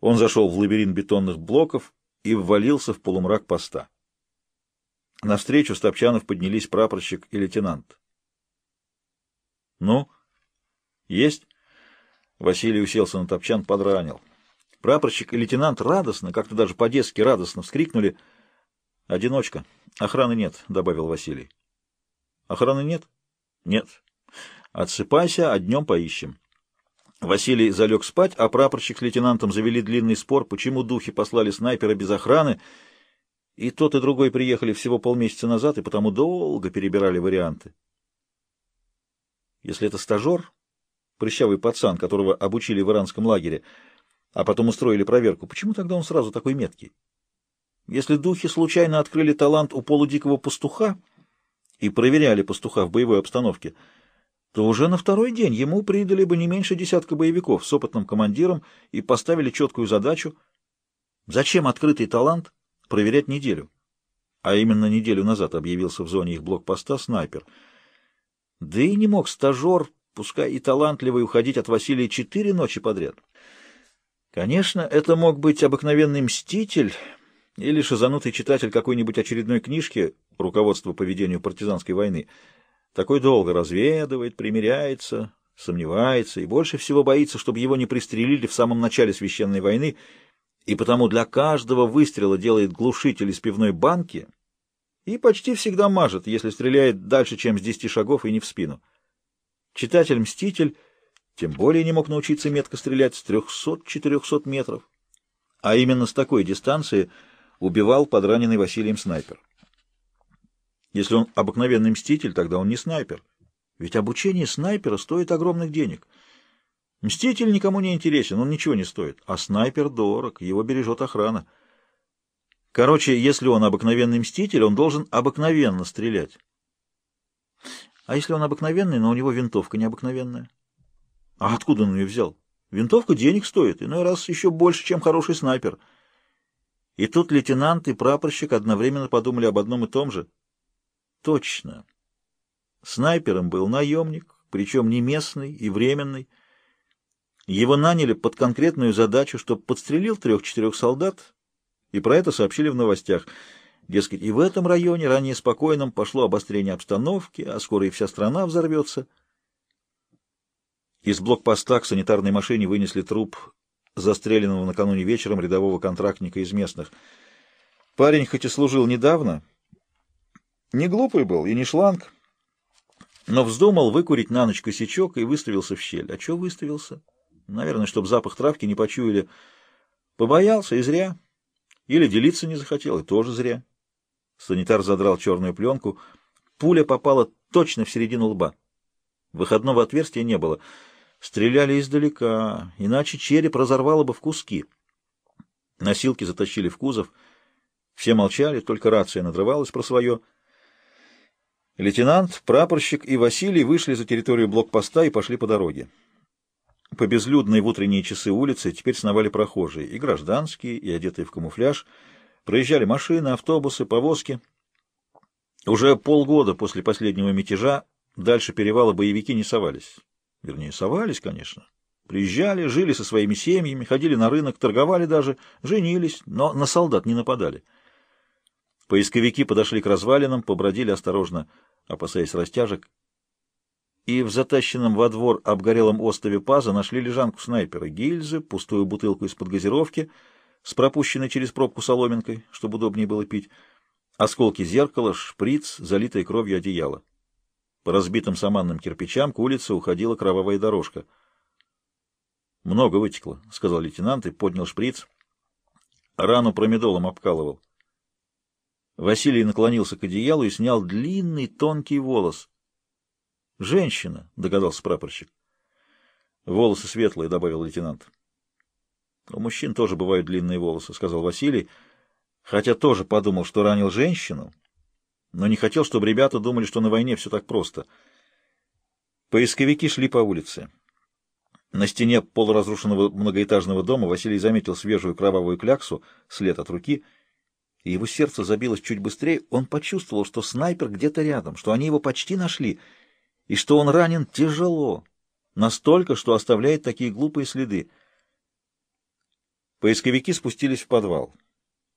Он зашел в лабиринт бетонных блоков и ввалился в полумрак поста. Навстречу с Топчанов поднялись прапорщик и лейтенант. — Ну? — Есть? Василий уселся на Топчан, подранил. Прапорщик и лейтенант радостно, как-то даже по-детски радостно вскрикнули. — Одиночка. Охраны нет, — добавил Василий. — Охраны нет? — Нет. — Отсыпайся, а днем поищем. Василий залег спать, а прапорщик с лейтенантом завели длинный спор, почему духи послали снайпера без охраны, и тот и другой приехали всего полмесяца назад, и потому долго перебирали варианты. Если это стажер, прыщавый пацан, которого обучили в иранском лагере, а потом устроили проверку, почему тогда он сразу такой меткий? Если духи случайно открыли талант у полудикого пастуха и проверяли пастуха в боевой обстановке — то уже на второй день ему придали бы не меньше десятка боевиков с опытным командиром и поставили четкую задачу. Зачем открытый талант проверять неделю? А именно неделю назад объявился в зоне их блокпоста снайпер. Да и не мог стажер, пускай и талантливый, уходить от Василия четыре ночи подряд. Конечно, это мог быть обыкновенный мститель или шизанутый читатель какой-нибудь очередной книжки «Руководство по ведению партизанской войны», такой долго разведывает, примиряется, сомневается и больше всего боится, чтобы его не пристрелили в самом начале священной войны, и потому для каждого выстрела делает глушитель из пивной банки и почти всегда мажет, если стреляет дальше, чем с десяти шагов и не в спину. Читатель-мститель тем более не мог научиться метко стрелять с трехсот-четырехсот метров, а именно с такой дистанции убивал подраненный Василием снайпер. Если он обыкновенный мститель, тогда он не снайпер. Ведь обучение снайпера стоит огромных денег. Мститель никому не интересен, он ничего не стоит. А снайпер дорог, его бережет охрана. Короче, если он обыкновенный мститель, он должен обыкновенно стрелять. А если он обыкновенный, но у него винтовка необыкновенная? А откуда он ее взял? Винтовка денег стоит, иной раз еще больше, чем хороший снайпер. И тут лейтенант и прапорщик одновременно подумали об одном и том же — Точно. Снайпером был наемник, причем не местный и временный. Его наняли под конкретную задачу, чтобы подстрелил трех-четырех солдат, и про это сообщили в новостях. Дескать, и в этом районе, ранее спокойном, пошло обострение обстановки, а скоро и вся страна взорвется. Из блокпоста к санитарной машине вынесли труп застреленного накануне вечером рядового контрактника из местных. Парень хоть и служил недавно, не глупый был и не шланг, но вздумал выкурить на ночь косячок и выставился в щель. А что выставился? Наверное, чтобы запах травки не почуяли. Побоялся и зря. Или делиться не захотел, и тоже зря. Санитар задрал черную пленку. Пуля попала точно в середину лба. Выходного отверстия не было. Стреляли издалека, иначе череп разорвало бы в куски. Носилки затащили в кузов. Все молчали, только рация надрывалась про свое — Лейтенант, прапорщик и Василий вышли за территорию блокпоста и пошли по дороге. По безлюдной в утренние часы улицы теперь сновали прохожие, и гражданские, и одетые в камуфляж. Проезжали машины, автобусы, повозки. Уже полгода после последнего мятежа дальше перевала боевики не совались. Вернее, совались, конечно. Приезжали, жили со своими семьями, ходили на рынок, торговали даже, женились, но на солдат не нападали. Поисковики подошли к развалинам, побродили осторожно опасаясь растяжек, и в затащенном во двор обгорелом острове паза нашли лежанку снайпера, гильзы, пустую бутылку из-под газировки с пропущенной через пробку соломинкой, чтобы удобнее было пить, осколки зеркала, шприц, залитое кровью одеяло. По разбитым саманным кирпичам к улице уходила кровавая дорожка. «Много вытекло», — сказал лейтенант и поднял шприц. Рану промедолом обкалывал. Василий наклонился к одеялу и снял длинный тонкий волос. «Женщина», — догадался прапорщик. «Волосы светлые», — добавил лейтенант. «У мужчин тоже бывают длинные волосы», — сказал Василий, хотя тоже подумал, что ранил женщину, но не хотел, чтобы ребята думали, что на войне все так просто. Поисковики шли по улице. На стене полуразрушенного многоэтажного дома Василий заметил свежую кровавую кляксу, след от руки — и его сердце забилось чуть быстрее, он почувствовал, что снайпер где-то рядом, что они его почти нашли, и что он ранен тяжело, настолько, что оставляет такие глупые следы. Поисковики спустились в подвал.